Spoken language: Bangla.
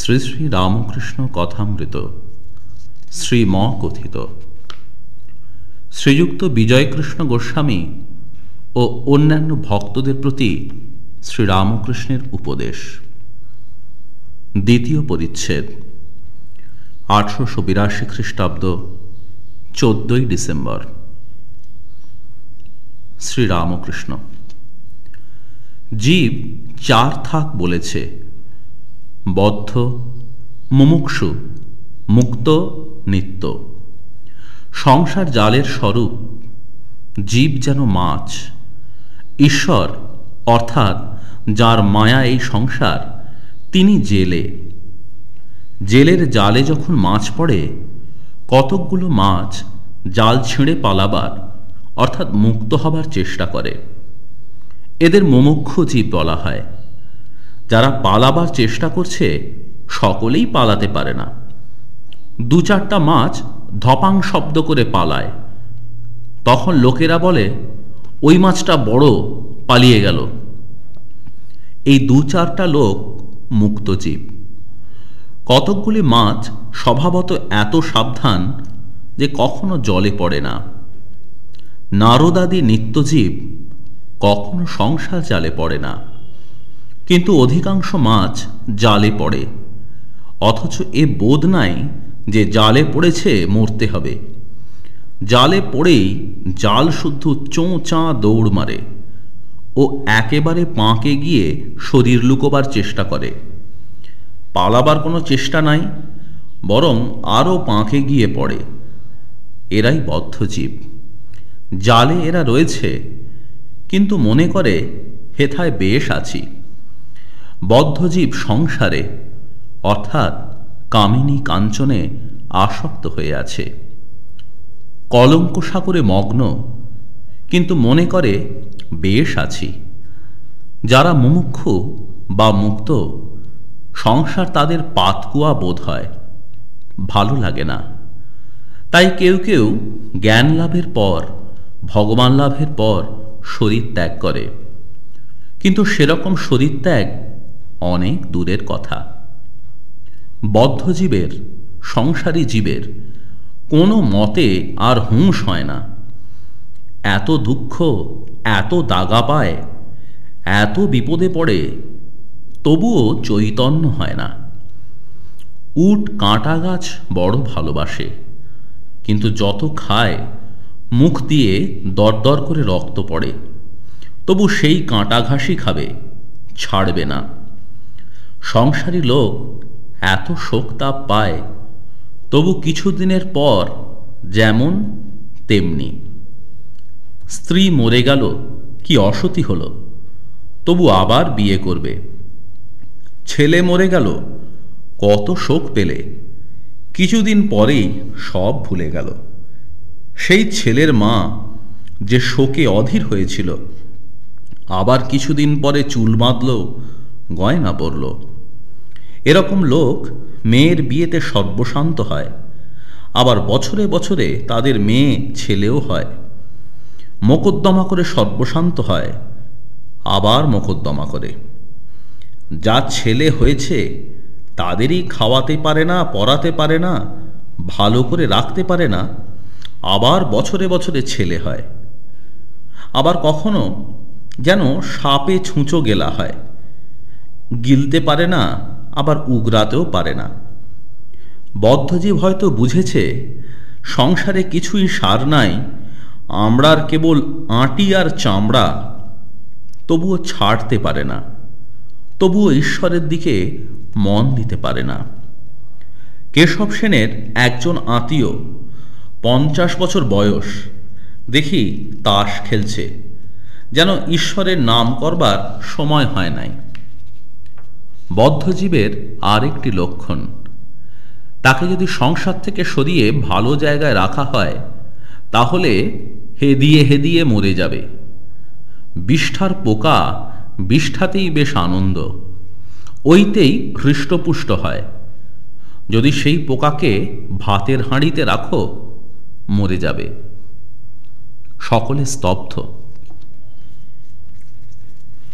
শ্রী শ্রী রামকৃষ্ণ কথামৃত শ্রীম কথিত শ্রীযুক্ত বিজয়কৃষ্ণ গোস্বামী ও অন্যান্য ভক্তদের প্রতি শ্রীরামকৃষ্ণের উপদেশ। দ্বিতীয় পরিচ্ছেদ, আঠারোশো বিরাশি খ্রিস্টাব্দ, চোদ্দই ডিসেম্বর। শ্রীরামকৃষ্ণ, জীব চার থাক বলেছে বদ্ধ, মুমুক্ষু, মুক্ত, নিত্য। সংসার জালের স্বরূপ, জীব যেন মাছ। ঈশ্বর, অর্থাৎ যার মায়া এই সংসার, তিনি জেলে। জেলের জালে যখন মাছ পড়ে, কতকগুলো মাছ জাল ছিঁড়ে পালাবার, অর্থাৎ মুক্ত হবার চেষ্টা করে। এদের মুমুক্ষ জীব বলা হয়। যারা পালাবার চেষ্টা করছে, সকলেই পালাতে পারে না। দু চারটা মাছ ধপাং শব্দ করে পালায়। তখন লোকেরা বলে, ওই মাছটা বড়, পালিয়ে গেল। এই দু চারটা লোক মুক্তজীব কতকগুলি মাছ স্বভাবত এত সাবধান যে কখনো জলে পড়ে না। নারদাদি নিত্যজীব কখনো সংসার জালে পড়ে না। কিন্তু অধিকাংশ মাছ জালে পড়ে। অথচ এ বোধ নাই যে জালে পড়েছে মরতে হবে। জালে পড়েই জাল শুদ্ধ চোঁ চাঁ দৌড় মারে ও একেবারে পাঁকে গিয়ে শরীর লুকোবার চেষ্টা করে। পালাবার কোনো চেষ্টা নাই, বরং আরও পাঁকে গিয়ে পড়ে। এরাই বদ্ধজীব জালে এরা রয়েছে, কিন্তু মনে করে, হেথায় বেশ আছি। বদ্ধজীব সংসারে, অর্থাৎ কামিনী কাঞ্চনে আসক্ত হয়ে আছে। কলঙ্ক সাগরে মগ্ন, কিন্তু মনে করে, বেশ আছি। যারা মুমুক্ষু বা মুক্ত, সংসার তাদের পাতকুয়া বোধ হয়। ভালো লাগে না। তাই কেউ কেউ জ্ঞান লাভের পর, ভগবান লাভের পর শরীর ত্যাগ করে। কিন্তু সেরকম শরীর ত্যাগ অনেক দূরের কথা। বদ্ধজীবের সংসারী জীবের কোনো মতে আর হুঁশ হয় না। এত দুঃখ, এত দাগা পায়, এত বিপদে পড়ে তবুও চৈতন্য হয় না। উট, কাঁটা গাছ বড় ভালোবাসে, কিন্তু যত খায়, মুখ দিয়ে দরদর করে রক্ত পড়ে। তবু সেই কাঁটা ঘাসই খাবে, ছাড়বে না। সংসারী লোক এত শোক তাপ পায়, তবু কিছুদিনের পর যেমন তেমনি। স্ত্রী মরে গেল, কি অসতি হল, তবু আবার বিয়ে করবে। ছেলে মরে গেল, কত শোক পেলে, কিছুদিন পরেই সব ভুলে গেল। সেই ছেলের মা যে শোকে অধীর হয়েছিল, আবার কিছুদিন পরে চুল বাঁধল, গয়না পড়ল এরকম লোক মেয়ের বিয়েতে সর্বশান্ত হয়, আবার বছরে বছরে তাদের মেয়ে ছেলেও হয়। মোকদ্দমা করে সর্বশান্ত হয়, আবার মোকদ্দমা করে। যা ছেলে হয়েছে, তাদেরই খাওয়াতে পারে না, পড়াতে পারে না, ভালো করে রাখতে পারে না, আবার বছরে বছরে ছেলে হয়। আবার কখনো যেন সাপে ছুঁচো গেলা হয়, গিলতে পারে না আবার উগরাতেও পারে না। বদ্ধজীব হয়তো বুঝেছে, সংসারে কিছুই সার নাই, আমরার কেবল আঁটি আর চামড়া, তবুও ছাড়তে পারে না, তবুও ঈশ্বরের দিকে মন দিতে পারে না। কেশব সেনের একজন আত্মীয়, পঞ্চাশ বছর বয়স, দেখি তাস খেলছে, যেন ঈশ্বরের নাম করবার সময় হয় নাই। বদ্ধজীবের আরেকটি লক্ষণ। তাকে যদি সংসার থেকে সরিয়ে ভালো জায়গায় রাখা হয়, তাহলে হেদিয়ে হেদিয়ে মরে যাবে। বিষ্ঠার পোকা বিষ্ঠাতেই বেশ আনন্দ। ওইতেই হৃষ্টপুষ্ট হয়। যদি সেই পোকাকে ভাতের হাঁড়িতে রাখো, মরে যাবে। সকলে স্তব্ধ।